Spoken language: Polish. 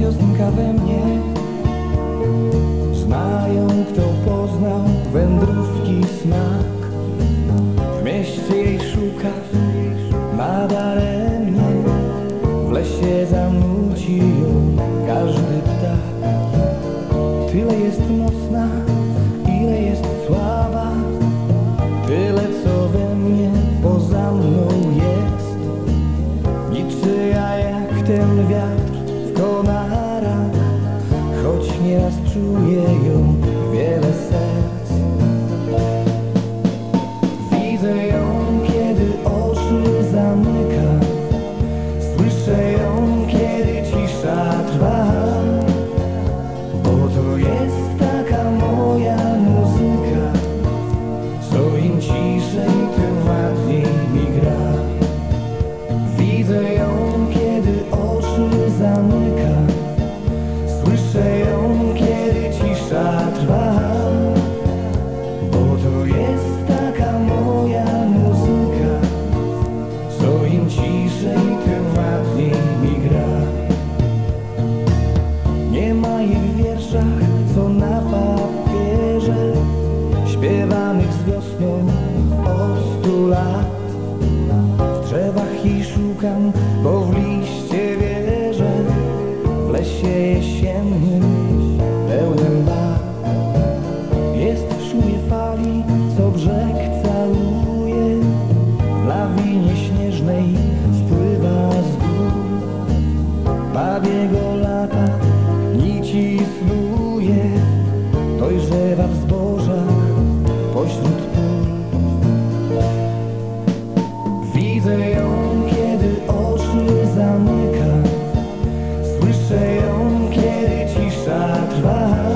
piosenka we mnie. Znają kto poznał wędrówki smak. W mieście jej szukasz nadaremnie W lesie zanuci ją każdy ptak. Tyle jest mocna, ten wiatr w konarach Choć nieraz czuję ją wiele serc. Widzę ją, kiedy oczy zamykam Słyszę ją, kiedy cisza trwa. Bo to jest taka moja muzyka Co im ciszej, tym ładniej mi gra. Widzę ją, szukam, bo w liście wierzę w lesie jesiennym pełnym bar. Jest w szumie fali, co brzeg całuje, w lawinie śnieżnej spływa z gór. Babiego fly.